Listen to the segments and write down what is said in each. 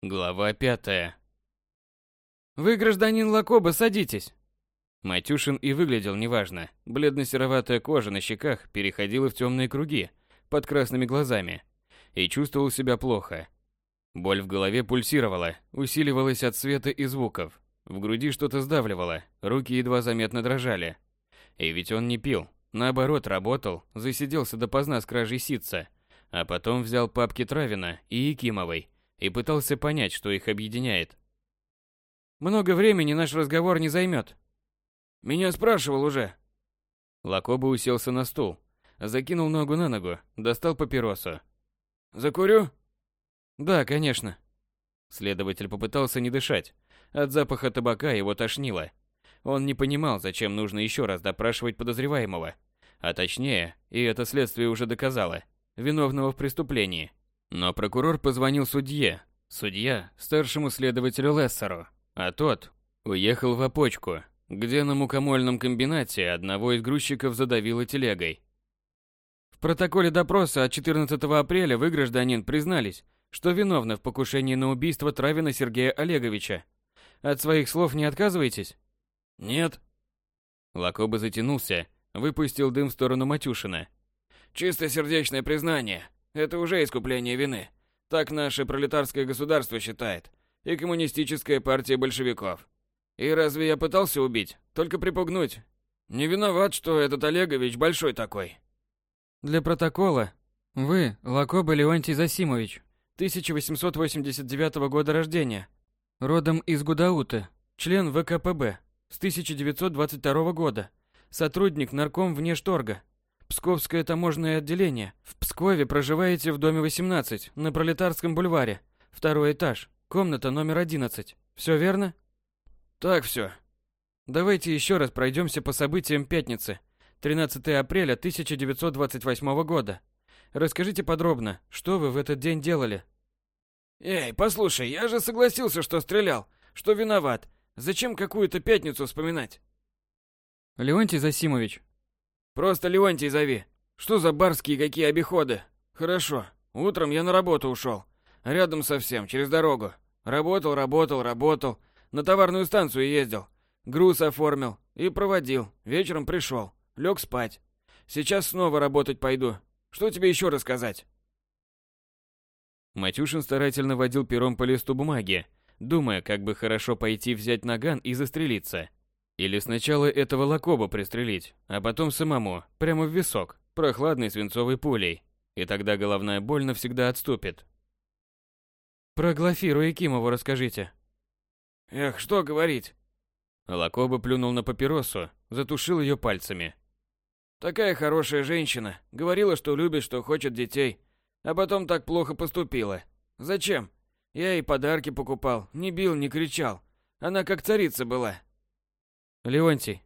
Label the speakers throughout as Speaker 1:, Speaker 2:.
Speaker 1: Глава пятая.
Speaker 2: Вы, гражданин Лакоба, садитесь.
Speaker 1: Матюшин и выглядел неважно. Бледно-сероватая кожа на щеках переходила в темные круги под красными глазами. И чувствовал себя плохо. Боль в голове пульсировала, усиливалась от света и звуков. В груди что-то сдавливало, руки едва заметно дрожали. И ведь он не пил, наоборот, работал, засиделся допоздна с кражей ситца, а потом взял папки Травина и Якимовой и пытался понять, что их объединяет.
Speaker 2: Много времени наш разговор не займет. Меня спрашивал уже.
Speaker 1: Лакоба уселся на стул, закинул ногу на ногу, достал папиросу.
Speaker 2: Закурю?
Speaker 1: Да, конечно. Следователь попытался не дышать. От запаха табака его тошнило. Он не понимал, зачем нужно еще раз допрашивать подозреваемого. А точнее, и это следствие уже доказало, виновного в преступлении. Но прокурор позвонил судье, судья – старшему следователю Лессеру, а тот уехал в опочку, где на мукомольном комбинате одного из грузчиков задавило телегой.
Speaker 2: В протоколе допроса от 14 апреля вы, гражданин, признались, что виновны в покушении на убийство Травина Сергея Олеговича. От своих слов не отказываетесь?
Speaker 1: Нет. Лакоба затянулся, выпустил дым в сторону Матюшина.
Speaker 3: Чистосердечное признание. Это уже искупление вины. Так наше пролетарское государство считает. И коммунистическая партия большевиков. И разве я пытался убить? Только припугнуть. Не виноват, что этот Олегович большой такой.
Speaker 2: Для протокола. Вы, Лакоба Леонтий Засимович, 1889 года рождения. Родом из Гудауты. Член ВКПБ. С 1922 года. Сотрудник нарком внешторга. Псковское таможенное отделение. В Пскове проживаете в доме 18, на Пролетарском бульваре. Второй этаж, комната номер 11. Все верно?
Speaker 3: Так все.
Speaker 2: Давайте еще раз пройдемся по событиям пятницы. 13 апреля 1928 года. Расскажите подробно, что вы в этот день делали?
Speaker 3: Эй, послушай, я же согласился, что стрелял, что виноват. Зачем какую-то пятницу вспоминать?
Speaker 2: Леонтий Засимович,
Speaker 3: Просто Леонтий зови. Что за барские какие обиходы? Хорошо. Утром я на работу ушел. Рядом совсем, через дорогу. Работал, работал, работал. На товарную станцию ездил. Груз оформил и проводил. Вечером пришел. Лег спать. Сейчас снова работать пойду. Что тебе еще рассказать?
Speaker 1: Матюшин старательно водил пером по листу бумаги, думая, как бы хорошо пойти взять наган и застрелиться. Или сначала этого лакоба пристрелить, а потом самому, прямо в висок, прохладной свинцовой пулей. И тогда головная боль навсегда отступит.
Speaker 2: Про Глафиру Якимову расскажите.
Speaker 3: Эх, что говорить?
Speaker 1: Лакоба плюнул на папиросу, затушил ее пальцами.
Speaker 3: Такая хорошая женщина. Говорила, что любит, что хочет детей. А потом так плохо поступила. Зачем? Я ей подарки покупал, не бил, не кричал. Она как царица была.
Speaker 2: Леонтий.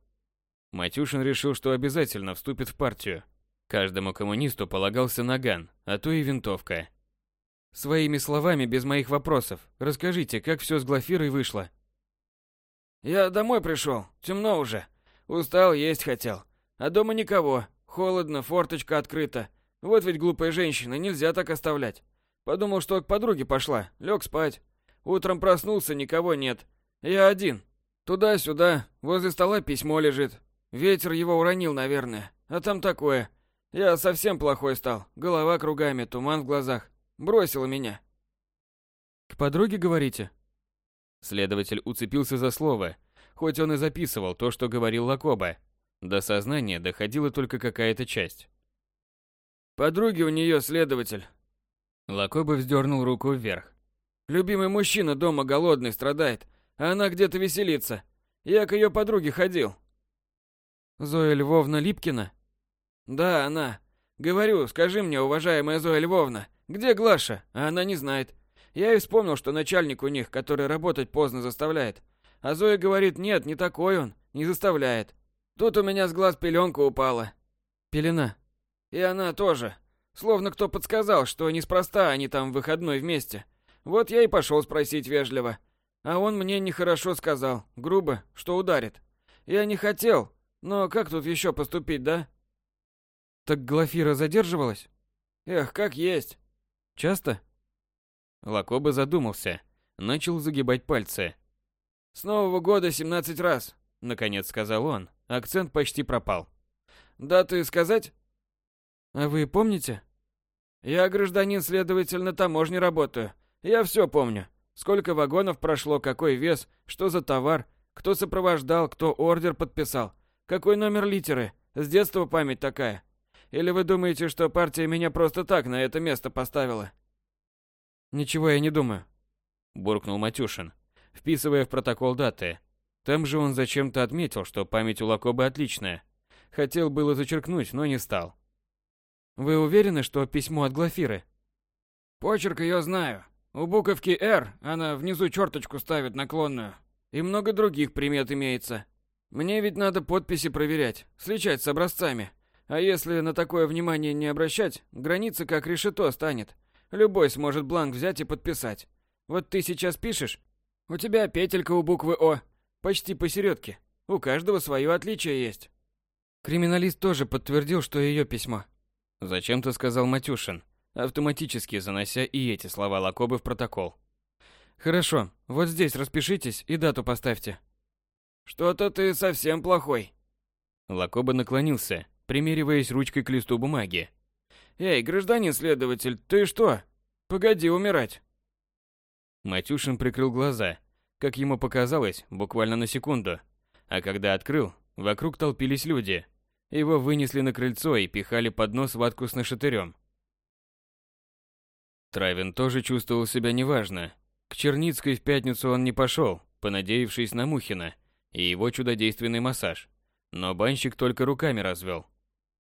Speaker 1: Матюшин решил, что обязательно вступит в партию. Каждому коммунисту полагался наган, а то и винтовка.
Speaker 2: Своими словами, без моих вопросов, расскажите, как все с Глафирой вышло.
Speaker 3: Я домой пришел, темно уже. Устал, есть хотел. А дома никого. Холодно, форточка открыта. Вот ведь глупая женщина, нельзя так оставлять. Подумал, что к подруге пошла, лег спать. Утром проснулся, никого нет. Я один. Туда-сюда, возле стола письмо лежит. Ветер его уронил, наверное. А там такое. Я совсем плохой стал. Голова кругами, туман в глазах. Бросила меня.
Speaker 2: К подруге говорите?
Speaker 1: Следователь уцепился за слово, хоть он и записывал то, что говорил Лакоба. До сознания доходила только какая-то часть.
Speaker 3: Подруги у нее следователь.
Speaker 1: Лакоба вздернул руку вверх.
Speaker 3: Любимый мужчина дома голодный страдает, а она где-то веселится. Я к ее подруге ходил.
Speaker 2: Зоя Львовна Липкина?
Speaker 3: Да, она. Говорю, скажи мне, уважаемая Зоя Львовна, где Глаша? А она не знает. Я и вспомнил, что начальник у них, который работать поздно заставляет. А Зоя говорит, нет, не такой он, не заставляет. Тут у меня с глаз пеленка упала.
Speaker 2: Пелена.
Speaker 3: И она тоже. Словно кто подсказал, что неспроста они там в выходной вместе. Вот я и пошел спросить вежливо. А он мне нехорошо сказал, грубо, что ударит. Я не хотел, но как тут еще поступить, да?
Speaker 2: Так Глафира задерживалась?
Speaker 3: Эх, как есть.
Speaker 2: Часто?
Speaker 1: Лакоба задумался. Начал загибать пальцы.
Speaker 3: «С Нового года 17 раз», —
Speaker 1: наконец сказал он. Акцент почти пропал.
Speaker 3: «Даты сказать?»
Speaker 2: «А вы помните?»
Speaker 3: «Я гражданин, следователь, на таможне работаю. Я все помню. Сколько вагонов прошло, какой вес, что за товар, кто сопровождал, кто ордер подписал, какой номер литеры. С детства память такая. Или вы думаете, что партия меня просто так на это место поставила?
Speaker 2: Ничего я не думаю,
Speaker 1: буркнул Матюшин, вписывая в протокол даты. Там же он зачем-то отметил, что память у Лакобы отличная. Хотел было зачеркнуть, но не стал.
Speaker 2: Вы уверены, что письмо от Глафиры?
Speaker 3: Почерк ее знаю. У буковки «Р» она внизу черточку ставит наклонную. И много других примет имеется. Мне ведь надо подписи проверять, сличать с образцами. А если на такое внимание не обращать, граница как решето станет. Любой сможет бланк взять и подписать. Вот ты сейчас пишешь, у тебя петелька у буквы О, почти посередке. У каждого свое отличие есть.
Speaker 2: Криминалист тоже подтвердил, что ее письмо.
Speaker 1: Зачем-то сказал Матюшин, автоматически занося и эти слова Лакобы в протокол.
Speaker 2: Хорошо, вот здесь распишитесь и дату поставьте.
Speaker 3: Что-то ты совсем плохой.
Speaker 1: Лакоба наклонился, примериваясь ручкой к листу бумаги.
Speaker 3: «Эй, гражданин следователь, ты что? Погоди умирать!»
Speaker 1: Матюшин прикрыл глаза, как ему показалось, буквально на секунду. А когда открыл, вокруг толпились люди. Его вынесли на крыльцо и пихали под нос ватку с нашатырем. Травин тоже чувствовал себя неважно. К Черницкой в пятницу он не пошел, понадеявшись на Мухина и его чудодейственный массаж. Но банщик только руками развел.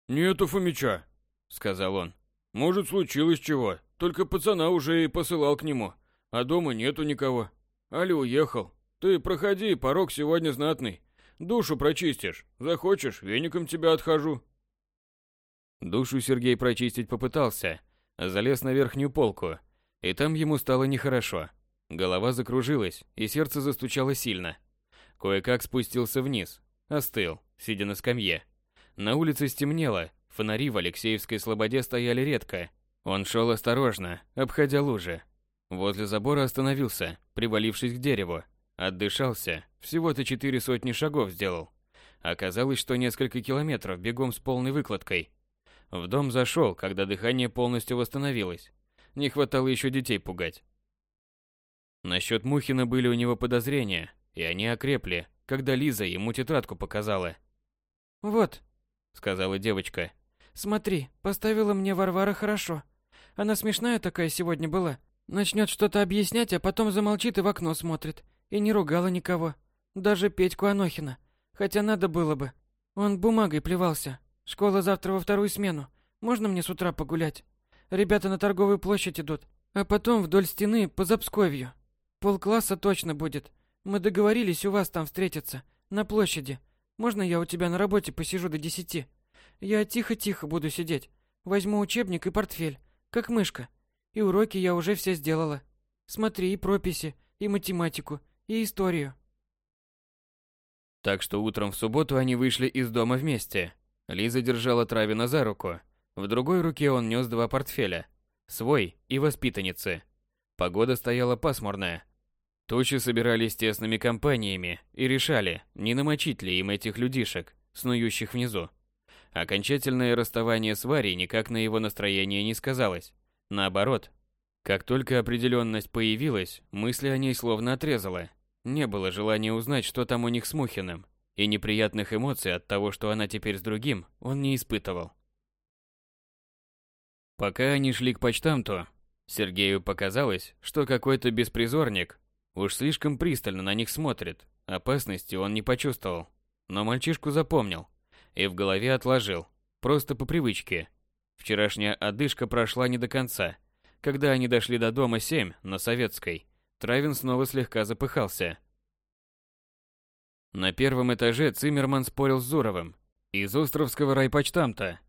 Speaker 3: «Нету Фомича», — сказал он. «Может, случилось чего, только пацана уже и посылал к нему, а дома нету никого. Али уехал. Ты проходи, порог сегодня знатный. Душу прочистишь. Захочешь, веником тебя отхожу».
Speaker 1: Душу Сергей прочистить попытался, залез на верхнюю полку, и там ему стало нехорошо. Голова закружилась, и сердце застучало сильно. Кое-как спустился вниз, остыл, сидя на скамье. На улице стемнело, фонари в Алексеевской слободе стояли редко. Он шел осторожно, обходя лужи. Возле забора остановился, привалившись к дереву. Отдышался, всего-то четыре сотни шагов сделал. Оказалось, что несколько километров бегом с полной выкладкой. В дом зашел, когда дыхание полностью восстановилось. Не хватало еще детей пугать. Насчет Мухина были у него подозрения, и они окрепли, когда Лиза ему тетрадку показала.
Speaker 2: «Вот»,
Speaker 1: сказала девочка.
Speaker 2: Смотри, поставила мне Варвара хорошо. Она смешная такая сегодня была. Начнет что-то объяснять, а потом замолчит и в окно смотрит. И не ругала никого. Даже Петьку Анохина. Хотя надо было бы. Он бумагой плевался. Школа завтра во вторую смену. Можно мне с утра погулять? Ребята на торговую площадь идут. А потом вдоль стены по Запсковью. Полкласса точно будет. Мы договорились у вас там встретиться. На площади. Можно я у тебя на работе посижу до десяти? Я тихо-тихо буду сидеть. Возьму учебник и портфель, как мышка. И уроки я уже все сделала. Смотри и прописи, и математику, и историю.
Speaker 1: Так что утром в субботу они вышли из дома вместе. Лиза держала Травина за руку. В другой руке он нес два портфеля. Свой и воспитанницы. Погода стояла пасмурная. Тучи собирались тесными компаниями и решали, не намочить ли им этих людишек, снующих внизу. Окончательное расставание с Варей никак на его настроение не сказалось. Наоборот, как только определенность появилась, мысли о ней словно отрезала. Не было желания узнать, что там у них с Мухиным, и неприятных эмоций от того, что она теперь с другим, он не испытывал. Пока они шли к почтамту, Сергею показалось, что какой-то беспризорник Уж слишком пристально на них смотрит. Опасности он не почувствовал. Но мальчишку запомнил. И в голове отложил. Просто по привычке. Вчерашняя одышка прошла не до конца. Когда они дошли до дома 7 на Советской, Травин снова слегка запыхался. На первом этаже Циммерман спорил с Зуровым. Из Островского райпочтамта.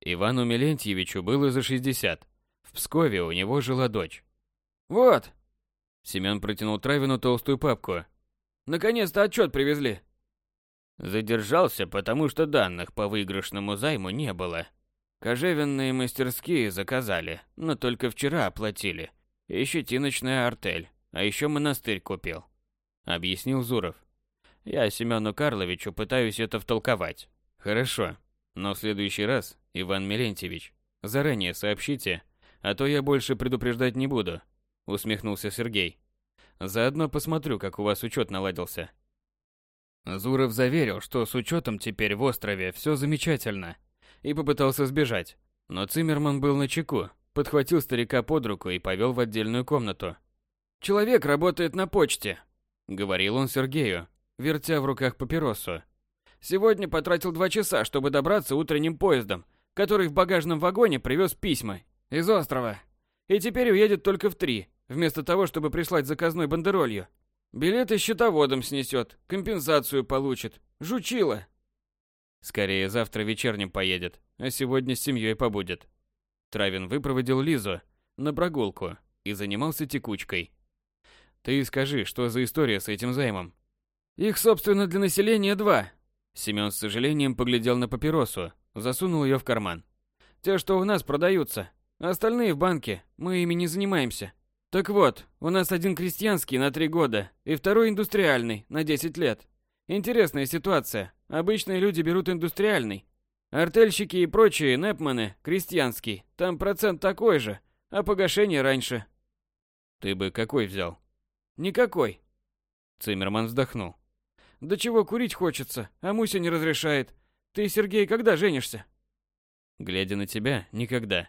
Speaker 1: Ивану Мелентьевичу было за 60. В Пскове у него жила дочь.
Speaker 3: «Вот,
Speaker 1: Семён протянул Травину толстую папку.
Speaker 3: Наконец-то отчет привезли.
Speaker 1: Задержался, потому что данных по выигрышному займу не было. Кожевенные мастерские заказали, но только вчера оплатили. И щетиночная артель. а еще монастырь купил. Объяснил Зуров. Я Семену Карловичу пытаюсь это втолковать. Хорошо, но в следующий раз, Иван Милентьевич, заранее сообщите, а то я больше предупреждать не буду, усмехнулся Сергей. Заодно посмотрю, как у вас учет наладился. Зуров заверил, что с учетом теперь в острове все замечательно, и попытался сбежать. Но Циммерман был на чеку, подхватил старика под руку и повел в отдельную комнату.
Speaker 3: «Человек работает на почте», — говорил
Speaker 1: он Сергею, вертя в руках папиросу.
Speaker 3: «Сегодня потратил два часа, чтобы добраться утренним поездом, который в багажном вагоне привез письма из острова. И теперь уедет только в три, вместо того, чтобы прислать заказной бандеролью. Билеты счетоводом снесет, компенсацию получит. Жучила.
Speaker 1: Скорее завтра вечерним поедет, а сегодня с семьей побудет. Травин выпроводил Лизу на прогулку и занимался текучкой. Ты скажи, что за история с этим займом?
Speaker 3: Их, собственно, для населения два.
Speaker 1: Семён с сожалением поглядел на папиросу, засунул ее в карман.
Speaker 3: Те, что у нас продаются. Остальные в банке. Мы ими не занимаемся. Так вот, у нас один крестьянский на три года и второй индустриальный на 10 лет. Интересная ситуация. Обычные люди берут индустриальный. Артельщики и прочие непманы – крестьянский. Там процент такой же, а погашение раньше.
Speaker 1: Ты бы какой взял?
Speaker 3: Никакой.
Speaker 1: Циммерман вздохнул.
Speaker 3: Да чего курить хочется, а Муся не разрешает. Ты, Сергей, когда женишься?
Speaker 1: Глядя на тебя, никогда.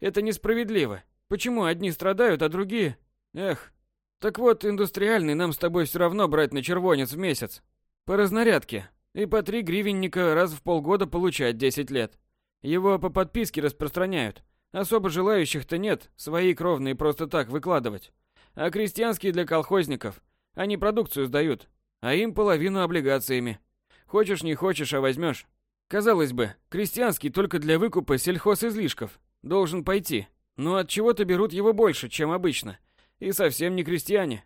Speaker 3: Это несправедливо. Почему одни страдают, а другие... Эх. Так вот, индустриальный нам с тобой все равно брать на червонец в месяц. По разнарядке. И по три гривенника раз в полгода получать 10 лет. Его по подписке распространяют. Особо желающих-то нет, свои кровные просто так выкладывать. А крестьянские для колхозников. Они продукцию сдают, а им половину облигациями. Хочешь не хочешь, а возьмешь. Казалось бы, крестьянский только для выкупа сельхозизлишков. Должен пойти. Но от чего-то берут его больше, чем обычно. И совсем не крестьяне.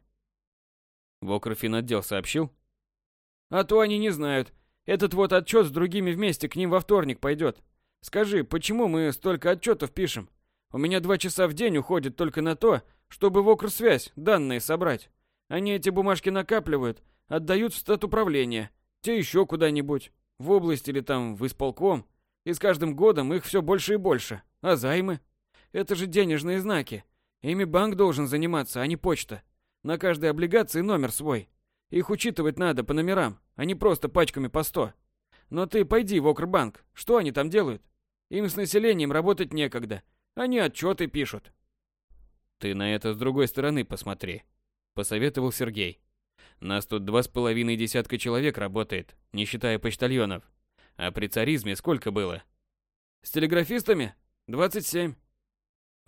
Speaker 1: Вокрофин отдел сообщил?
Speaker 3: А то они не знают. Этот вот отчет с другими вместе к ним во вторник пойдет. Скажи, почему мы столько отчетов пишем? У меня два часа в день уходит только на то, чтобы в окрсвязь данные собрать. Они эти бумажки накапливают, отдают в стат управления, те еще куда-нибудь, в область или там в исполком. И с каждым годом их все больше и больше. А займы? Это же денежные знаки. Ими банк должен заниматься, а не почта. На каждой облигации номер свой. Их учитывать надо по номерам, а не просто пачками по сто. Но ты пойди в Окрбанк. Что они там делают? Им с населением работать некогда. Они отчеты пишут.
Speaker 1: Ты на это с другой стороны посмотри, посоветовал Сергей. Нас тут два с половиной десятка человек работает, не считая почтальонов. А при царизме сколько было?
Speaker 3: С телеграфистами? 27.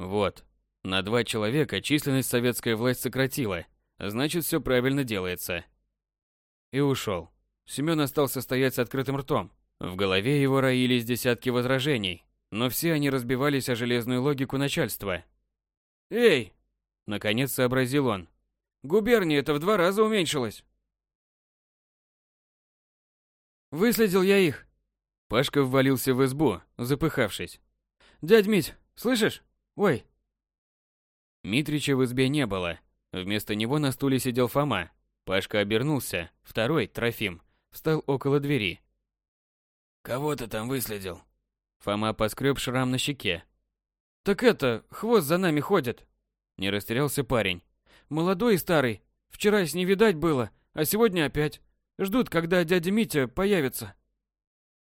Speaker 1: Вот. На два человека численность советская власть сократила. Значит, все правильно делается. И ушел. Семен остался стоять с открытым ртом. В голове его роились десятки возражений, но все они разбивались о железную логику начальства.
Speaker 3: «Эй!»
Speaker 1: – наконец сообразил он.
Speaker 3: «Губерния это в два раза уменьшилась!» «Выследил я их!»
Speaker 1: Пашка ввалился в избу, запыхавшись.
Speaker 3: «Дядь Мить, слышишь? Ой!»
Speaker 1: Митрича в избе не было. Вместо него на стуле сидел Фома. Пашка обернулся. Второй, Трофим, встал около двери.
Speaker 4: «Кого ты там выследил?»
Speaker 1: Фома поскреб шрам на щеке.
Speaker 3: «Так это, хвост за нами ходит!»
Speaker 1: Не растерялся парень.
Speaker 3: «Молодой и старый. Вчера с ней видать было, а сегодня опять. Ждут, когда дядя Митя появится».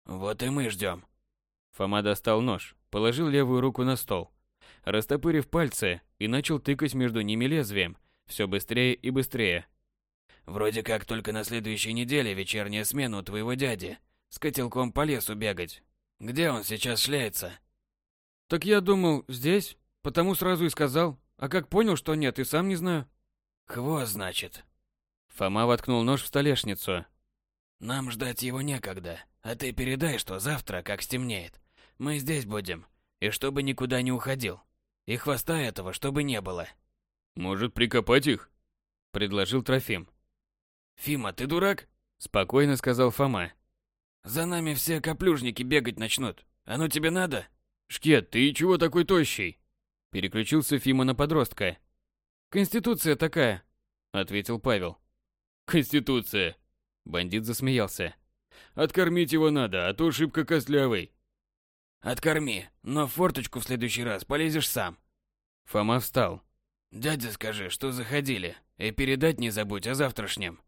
Speaker 4: «Вот и мы ждем».
Speaker 1: Фома достал нож, положил левую руку на стол, растопырив пальцы и начал тыкать между ними лезвием, все быстрее и быстрее.
Speaker 4: «Вроде как только на следующей неделе вечерняя смена у твоего дяди. С котелком по лесу бегать. Где он сейчас шляется?»
Speaker 3: «Так я думал, здесь, потому сразу и сказал. А как понял, что нет, и сам не знаю».
Speaker 4: «Хвост, значит».
Speaker 1: Фома воткнул нож в столешницу.
Speaker 4: «Нам ждать его некогда. А ты передай, что завтра, как стемнеет, мы здесь будем, и чтобы никуда не уходил. И хвоста этого, чтобы не было.
Speaker 1: Может, прикопать их? предложил Трофим.
Speaker 4: Фима, ты дурак?
Speaker 1: спокойно сказал Фома.
Speaker 4: За нами все коплюжники бегать начнут. Оно тебе надо?
Speaker 1: Шкет, ты чего такой тощий? Переключился Фима на подростка.
Speaker 2: Конституция такая, ответил Павел.
Speaker 1: Конституция. Бандит засмеялся. Откормить его надо, а то шибко костлявый.
Speaker 4: Откорми, но в форточку в следующий раз полезешь сам.
Speaker 1: Фома встал.
Speaker 4: Дядя скажи, что заходили, и передать не забудь о завтрашнем.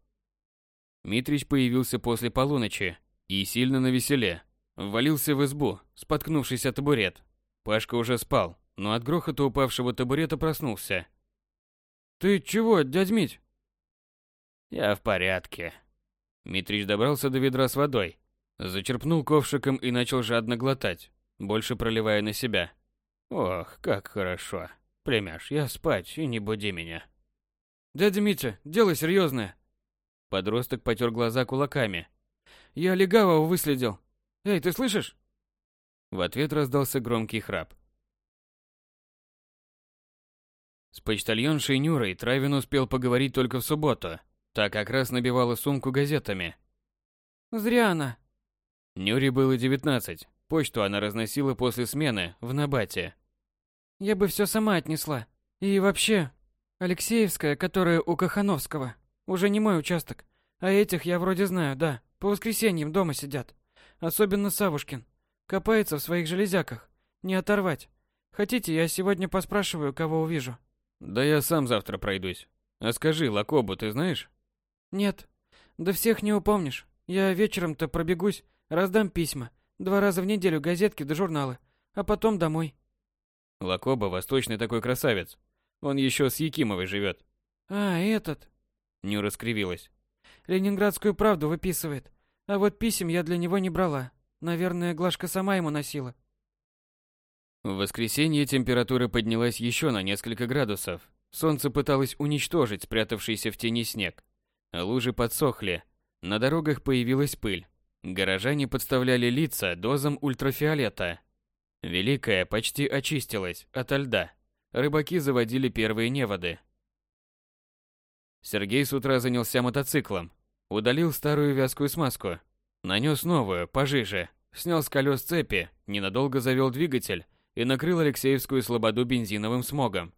Speaker 1: Митрич появился после полуночи и сильно навеселе. Ввалился в избу, споткнувшись о табурет. Пашка уже спал, но от грохота упавшего табурета проснулся.
Speaker 2: «Ты чего, дядь Мить?»
Speaker 1: «Я в порядке». Митрич добрался до ведра с водой, зачерпнул ковшиком и начал жадно глотать, больше проливая на себя. «Ох, как хорошо. Племяш, я спать и не буди меня».
Speaker 2: «Дядя Митя, дело серьезное».
Speaker 1: Подросток потер глаза кулаками.
Speaker 2: «Я легавого выследил. Эй, ты слышишь?»
Speaker 1: В ответ раздался громкий храп. С почтальоншей Нюрой Травин успел поговорить только в субботу. Та как раз набивала сумку газетами.
Speaker 2: «Зря она».
Speaker 1: Нюре было 19. Почту она разносила после смены в Набате.
Speaker 2: «Я бы все сама отнесла. И вообще, Алексеевская, которая у Кахановского, уже не мой участок. А этих я вроде знаю, да. По воскресеньям дома сидят. Особенно Савушкин. Копается в своих железяках. Не оторвать. Хотите, я сегодня поспрашиваю, кого увижу?»
Speaker 1: Да я сам завтра пройдусь. А скажи, Лакобу ты знаешь?
Speaker 2: Нет. Да всех не упомнишь. Я вечером-то пробегусь, раздам письма. Два раза в неделю газетки да журналы. А потом домой.
Speaker 1: Лакоба восточный такой красавец. Он еще с Якимовой живет.
Speaker 2: А, этот.
Speaker 1: Нюра скривилась.
Speaker 2: Ленинградскую правду выписывает. А вот писем я для него не брала. Наверное, Глашка сама ему носила.
Speaker 1: В воскресенье температура поднялась еще на несколько градусов. Солнце пыталось уничтожить спрятавшийся в тени снег. Лужи подсохли. На дорогах появилась пыль. Горожане подставляли лица дозам ультрафиолета. Великая почти очистилась ото льда. Рыбаки заводили первые неводы. Сергей с утра занялся мотоциклом. Удалил старую вязкую смазку. Нанес новую, пожиже. Снял с колес цепи, ненадолго завел двигатель и накрыл Алексеевскую слободу бензиновым смогом.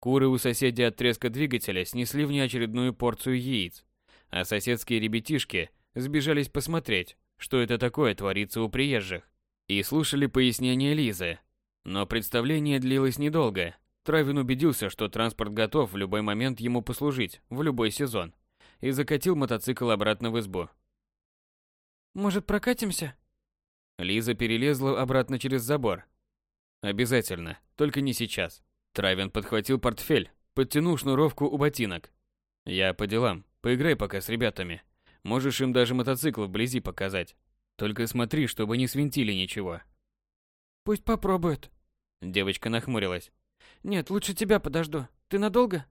Speaker 1: Куры у соседей от треска двигателя снесли внеочередную порцию яиц, а соседские ребятишки сбежались посмотреть, что это такое творится у приезжих, и слушали пояснения Лизы. Но представление длилось недолго. Травин убедился, что транспорт готов в любой момент ему послужить, в любой сезон, и закатил мотоцикл обратно в избу.
Speaker 2: «Может, прокатимся?»
Speaker 1: Лиза перелезла обратно через забор, Обязательно, только не сейчас. Травин подхватил портфель, подтянул шнуровку у ботинок. Я по делам, поиграй пока с ребятами. Можешь им даже мотоцикл вблизи показать. Только смотри, чтобы не свинтили ничего.
Speaker 2: Пусть попробуют.
Speaker 1: Девочка нахмурилась.
Speaker 2: Нет, лучше тебя подожду. Ты надолго?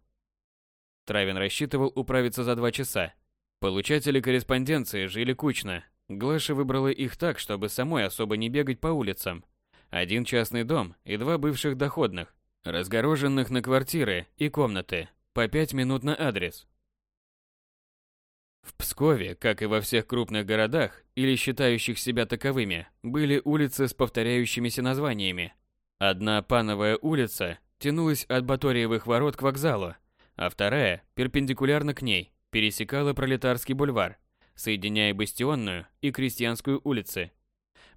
Speaker 1: Травин рассчитывал управиться за два часа. Получатели корреспонденции жили кучно. Глаша выбрала их так, чтобы самой особо не бегать по улицам, один частный дом и два бывших доходных, разгороженных на квартиры и комнаты, по пять минут на адрес. В Пскове, как и во всех крупных городах или считающих себя таковыми, были улицы с повторяющимися названиями. Одна Пановая улица тянулась от Баториевых ворот к вокзалу, а вторая, перпендикулярно к ней, пересекала Пролетарский бульвар, соединяя Бастионную и Крестьянскую улицы.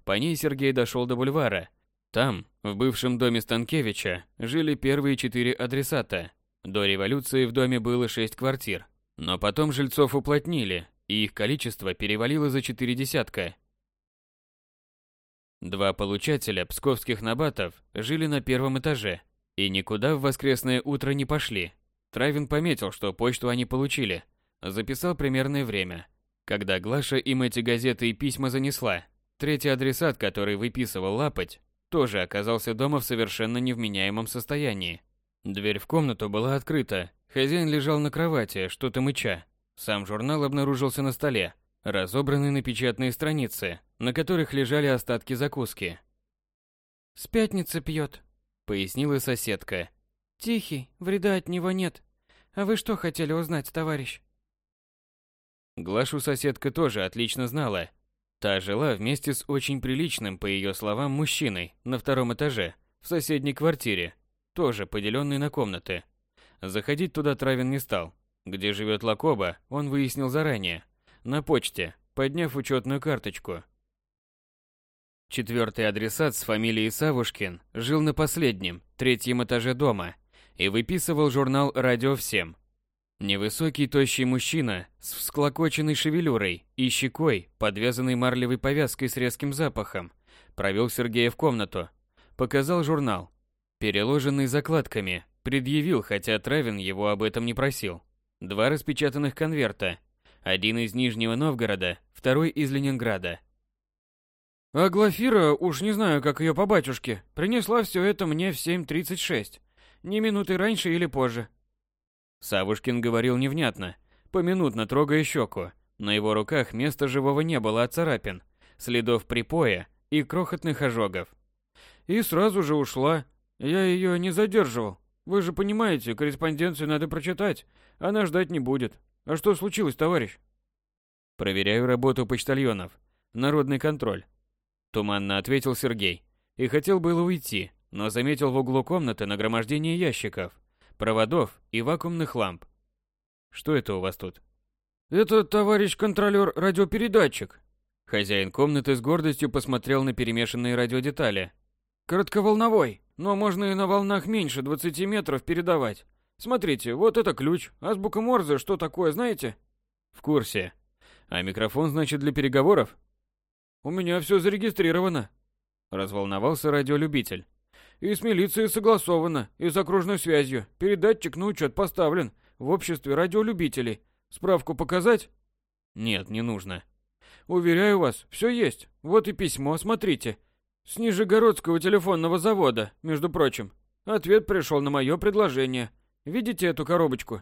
Speaker 1: По ней Сергей дошел до бульвара там, в бывшем доме Станкевича, жили первые четыре адресата. До революции в доме было шесть квартир. Но потом жильцов уплотнили, и их количество перевалило за четыре десятка. Два получателя псковских набатов жили на первом этаже и никуда в воскресное утро не пошли. Травин пометил, что почту они получили. Записал примерное время. Когда Глаша им эти газеты и письма занесла, третий адресат, который выписывал лапоть, тоже оказался дома в совершенно невменяемом состоянии. Дверь в комнату была открыта. Хозяин лежал на кровати, что-то мыча. Сам журнал обнаружился на столе, разобранный на печатные страницы, на которых лежали остатки закуски.
Speaker 2: «С пятницы пьет», —
Speaker 1: пояснила соседка.
Speaker 2: «Тихий, вреда от него нет. А вы что хотели узнать, товарищ?»
Speaker 1: Глашу соседка тоже отлично знала, Та жила вместе с очень приличным, по ее словам, мужчиной на втором этаже, в соседней квартире, тоже поделенной на комнаты. Заходить туда Травин не стал. Где живет Лакоба, он выяснил заранее. На почте, подняв учетную карточку. Четвертый адресат с фамилией Савушкин жил на последнем, третьем этаже дома и выписывал журнал «Радио всем». Невысокий тощий мужчина с всклокоченной шевелюрой и щекой, подвязанной марлевой повязкой с резким запахом, провел Сергея в комнату, показал журнал, переложенный закладками, предъявил, хотя Травин его об этом не просил. Два распечатанных конверта, один из Нижнего Новгорода, второй из Ленинграда.
Speaker 2: А Глафира, уж не знаю, как ее по батюшке, принесла все это мне в 7.36. Не минуты раньше или позже.
Speaker 1: Савушкин говорил невнятно, поминутно трогая щеку. На его руках места живого не было от царапин, следов припоя и крохотных ожогов.
Speaker 2: И сразу же ушла. Я ее не задерживал. Вы же понимаете, корреспонденцию надо прочитать. Она ждать не будет. А что случилось, товарищ?
Speaker 1: Проверяю работу почтальонов. Народный контроль. Туманно ответил Сергей. И хотел было уйти, но заметил в углу комнаты нагромождение ящиков, проводов и вакуумных ламп. Что это у вас тут?
Speaker 2: Это товарищ контролер радиопередатчик.
Speaker 1: Хозяин комнаты с гордостью посмотрел на перемешанные радиодетали.
Speaker 2: Коротковолновой, но можно и на волнах меньше 20 метров передавать. Смотрите, вот это ключ. Азбука Морзе, что такое, знаете?
Speaker 1: В курсе. А микрофон, значит, для переговоров?
Speaker 2: У меня все зарегистрировано.
Speaker 1: Разволновался радиолюбитель.
Speaker 2: И с милицией согласовано, и с окружной связью. Передатчик на учет поставлен в обществе радиолюбителей. Справку показать?
Speaker 1: Нет, не нужно.
Speaker 2: Уверяю вас, все есть. Вот и письмо, смотрите. С Нижегородского телефонного завода, между прочим. Ответ пришел на мое предложение. Видите эту коробочку?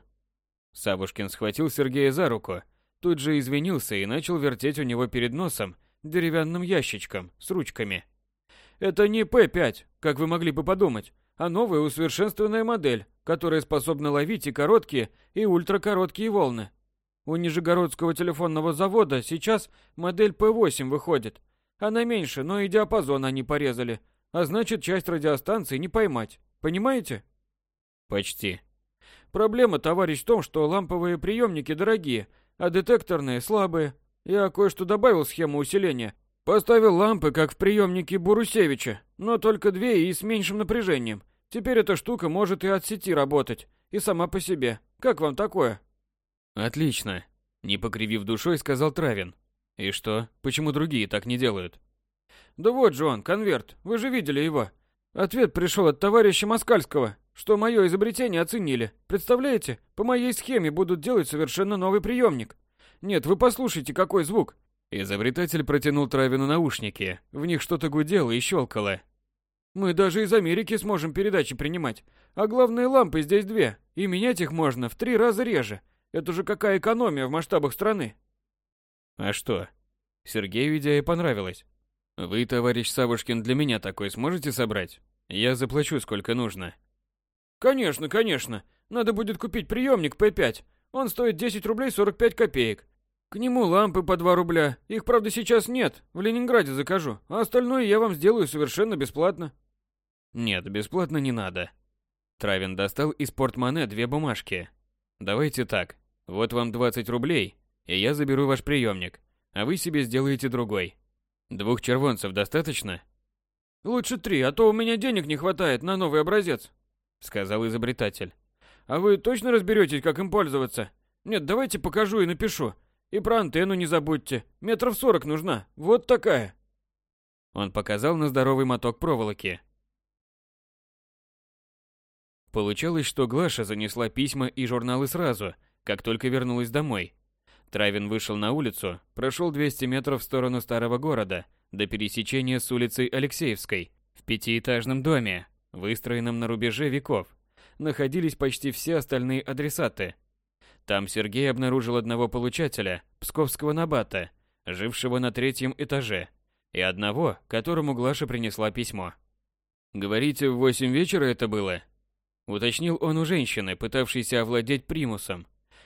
Speaker 1: Савушкин схватил Сергея за руку, тут же извинился и начал вертеть у него перед носом деревянным ящичком с ручками.
Speaker 2: Это не П5, как вы могли бы подумать, а новая усовершенствованная модель, которая способна ловить и короткие, и ультракороткие волны. У Нижегородского телефонного завода сейчас модель П8 выходит. Она меньше, но и диапазон они порезали, а значит часть радиостанции не поймать. Понимаете?
Speaker 1: Почти.
Speaker 2: Проблема, товарищ, в том, что ламповые приемники дорогие, а детекторные слабые. Я кое-что добавил в схему усиления, Поставил лампы, как в приемнике Бурусевича, но только две и с меньшим напряжением. Теперь эта штука может и от сети работать, и сама по себе. Как вам такое?
Speaker 1: Отлично, не покривив душой, сказал Травин. И что? Почему другие так не делают?
Speaker 2: Да вот же он, конверт. Вы же видели его. Ответ пришел от товарища Москальского, что мое изобретение оценили. Представляете, по моей схеме будут делать совершенно новый приемник. Нет, вы послушайте, какой звук.
Speaker 1: Изобретатель протянул Травину наушники. В них что-то гудело и щелкало.
Speaker 2: Мы даже из Америки сможем передачи принимать. А главные лампы здесь две, и менять их можно в три раза реже. Это же какая экономия в масштабах страны.
Speaker 1: А что? Сергею идея понравилась. Вы, товарищ Савушкин, для меня такой сможете собрать? Я заплачу сколько нужно.
Speaker 2: Конечно, конечно. Надо будет купить приемник P5. Он стоит 10 рублей 45 копеек. К нему лампы по 2 рубля. Их, правда, сейчас нет. В Ленинграде закажу. А остальное я вам сделаю совершенно бесплатно.
Speaker 1: Нет, бесплатно не надо. Травин достал из портмоне две бумажки. Давайте так. Вот вам 20 рублей, и я заберу ваш приемник, а вы себе сделаете другой. Двух червонцев достаточно?
Speaker 2: Лучше три, а то у меня денег не хватает на новый образец,
Speaker 1: сказал изобретатель.
Speaker 2: А вы точно разберетесь, как им пользоваться? Нет, давайте покажу и напишу. И про антенну не забудьте. Метров сорок нужна. Вот такая.
Speaker 1: Он показал на здоровый моток проволоки. Получалось, что Глаша занесла письма и журналы сразу, как только вернулась домой. Травин вышел на улицу, прошел 200 метров в сторону старого города, до пересечения с улицей Алексеевской. В пятиэтажном доме, выстроенном на рубеже веков, находились почти все остальные адресаты – там Сергей обнаружил одного получателя, псковского набата, жившего на третьем этаже, и одного, которому Глаша принесла письмо. «Говорите, в восемь вечера это было?» Уточнил он у женщины, пытавшейся овладеть примусом.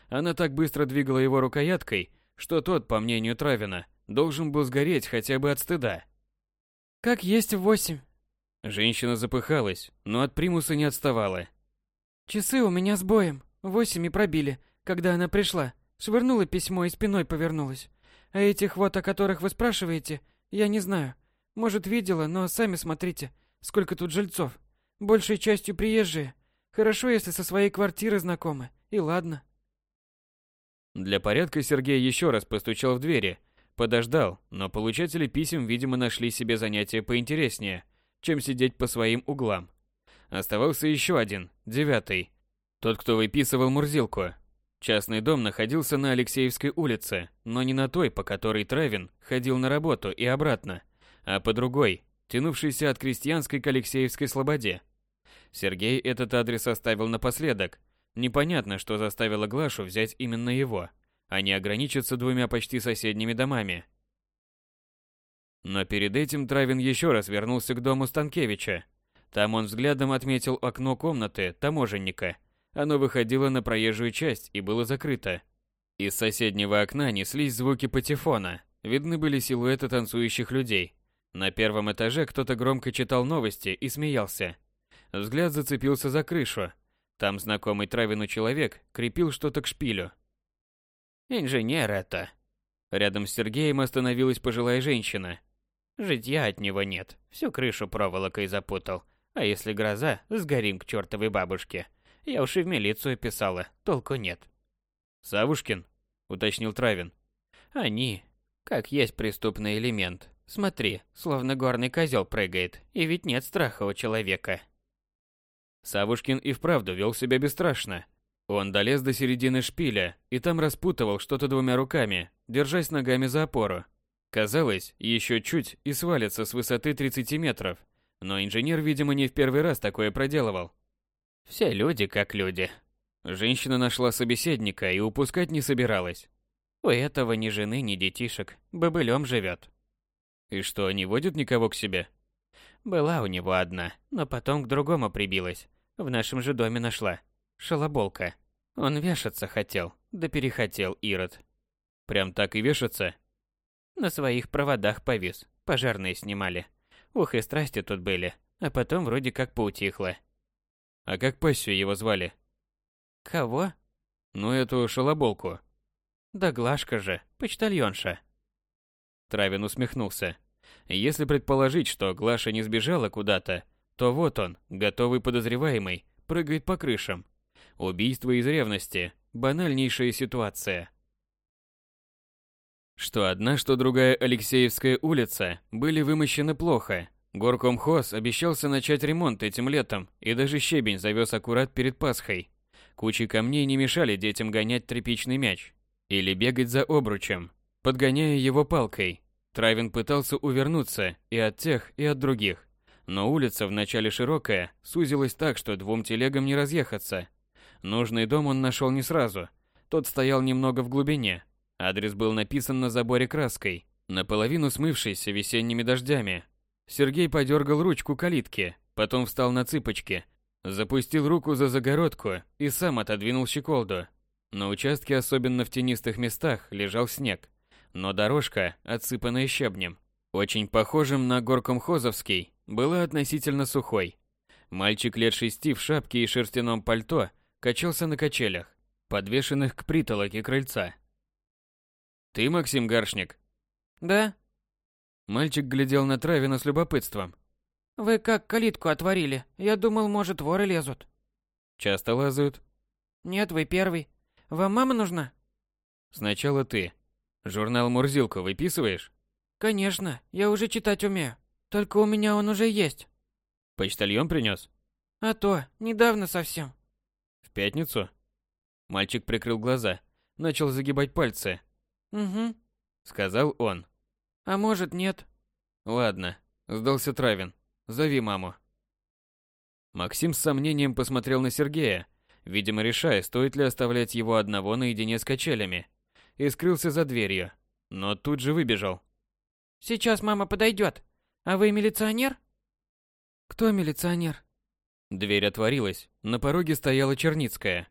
Speaker 1: Она так быстро двигала его рукояткой, что тот, по мнению Травина, должен был сгореть хотя бы от стыда.
Speaker 2: «Как есть в восемь».
Speaker 1: Женщина запыхалась, но от примуса не отставала.
Speaker 2: Часы у меня с боем. Восемь и пробили, когда она пришла. Швырнула письмо и спиной повернулась. А этих вот, о которых вы спрашиваете, я не знаю. Может, видела, но сами смотрите, сколько тут жильцов. Большей частью приезжие. Хорошо, если со своей квартиры знакомы. И ладно.
Speaker 1: Для порядка Сергей еще раз постучал в двери, подождал, но получатели писем, видимо, нашли себе занятие поинтереснее, чем сидеть по своим углам. Оставался еще один, девятый. Тот, кто выписывал Мурзилку. Частный дом находился на Алексеевской улице, но не на той, по которой Травин ходил на работу и обратно, а по другой, тянувшейся от Крестьянской к Алексеевской Слободе. Сергей этот адрес оставил напоследок. Непонятно, что заставило Глашу взять именно его, а не ограничиться двумя почти соседними домами. Но перед этим Травин еще раз вернулся к дому Станкевича. Там он взглядом отметил окно комнаты таможенника. Оно выходило на проезжую часть и было закрыто. Из соседнего окна неслись звуки патефона. Видны были силуэты танцующих людей. На первом этаже кто-то громко читал новости и смеялся. Взгляд зацепился за крышу. Там знакомый Травину человек крепил что-то к шпилю.
Speaker 4: «Инженер это».
Speaker 1: Рядом с Сергеем остановилась пожилая женщина.
Speaker 4: «Житья от него нет. Всю крышу проволокой запутал. А если гроза, сгорим к чертовой бабушке. Я уж и в милицию писала, толку нет».
Speaker 1: «Савушкин?» – уточнил Травин.
Speaker 4: «Они. Как есть преступный элемент. Смотри, словно горный козел прыгает, и ведь нет страха у человека».
Speaker 1: Савушкин и вправду вел себя бесстрашно. Он долез до середины шпиля и там распутывал что-то двумя руками, держась ногами за опору. Казалось, еще чуть и свалится с высоты 30 метров, но инженер, видимо, не в первый раз такое проделывал.
Speaker 4: Все люди как люди.
Speaker 1: Женщина нашла собеседника и упускать не собиралась.
Speaker 4: У этого ни жены, ни детишек, бобылем живет.
Speaker 1: И что, не водит никого к себе?
Speaker 4: Была у него одна, но потом к другому прибилась. В нашем же доме нашла. Шалоболка. Он вешаться хотел, да перехотел Ирод.
Speaker 1: Прям так и вешаться?
Speaker 4: На своих проводах повис. Пожарные снимали. Ух, и страсти тут были. А потом вроде как поутихло.
Speaker 1: А как пассию его звали?
Speaker 4: Кого?
Speaker 1: Ну, эту шалоболку.
Speaker 4: Да Глашка же, почтальонша.
Speaker 1: Травин усмехнулся. Если предположить, что Глаша не сбежала куда-то, то вот он, готовый подозреваемый, прыгает по крышам. Убийство из ревности. Банальнейшая ситуация. Что одна, что другая Алексеевская улица были вымощены плохо. Горкомхоз обещался начать ремонт этим летом и даже щебень завез аккурат перед Пасхой. Кучи камней не мешали детям гонять тряпичный мяч или бегать за обручем, подгоняя его палкой. Травин пытался увернуться и от тех, и от других. Но улица вначале широкая, сузилась так, что двум телегам не разъехаться. Нужный дом он нашел не сразу. Тот стоял немного в глубине. Адрес был написан на заборе краской, наполовину смывшейся весенними дождями. Сергей подергал ручку калитки, потом встал на цыпочки, запустил руку за загородку и сам отодвинул щеколду. На участке, особенно в тенистых местах, лежал снег, но дорожка, отсыпанная щебнем, очень похожим на горкомхозовский, была относительно сухой. Мальчик лет шести в шапке и шерстяном пальто качался на качелях, подвешенных к притолоке крыльца. «Ты Максим Гаршник?»
Speaker 2: «Да».
Speaker 1: Мальчик глядел на Травина с любопытством.
Speaker 2: «Вы как калитку отворили? Я думал, может, воры лезут».
Speaker 1: «Часто лазают?»
Speaker 2: «Нет, вы первый. Вам мама нужна?»
Speaker 1: «Сначала ты. Журнал «Мурзилку» выписываешь?»
Speaker 2: «Конечно, я уже читать умею. Только у меня он уже есть».
Speaker 1: «Почтальон принес?»
Speaker 2: «А то, недавно совсем».
Speaker 1: «В пятницу?» Мальчик прикрыл глаза, начал загибать пальцы.
Speaker 2: «Угу», —
Speaker 1: сказал он.
Speaker 2: «А может, нет?»
Speaker 1: «Ладно», — сдался Травин. «Зови маму». Максим с сомнением посмотрел на Сергея, видимо, решая, стоит ли оставлять его одного наедине с качелями, и скрылся за дверью, но тут же выбежал.
Speaker 2: «Сейчас мама подойдет. А вы милиционер?» «Кто милиционер?»
Speaker 1: Дверь отворилась, на пороге стояла Черницкая.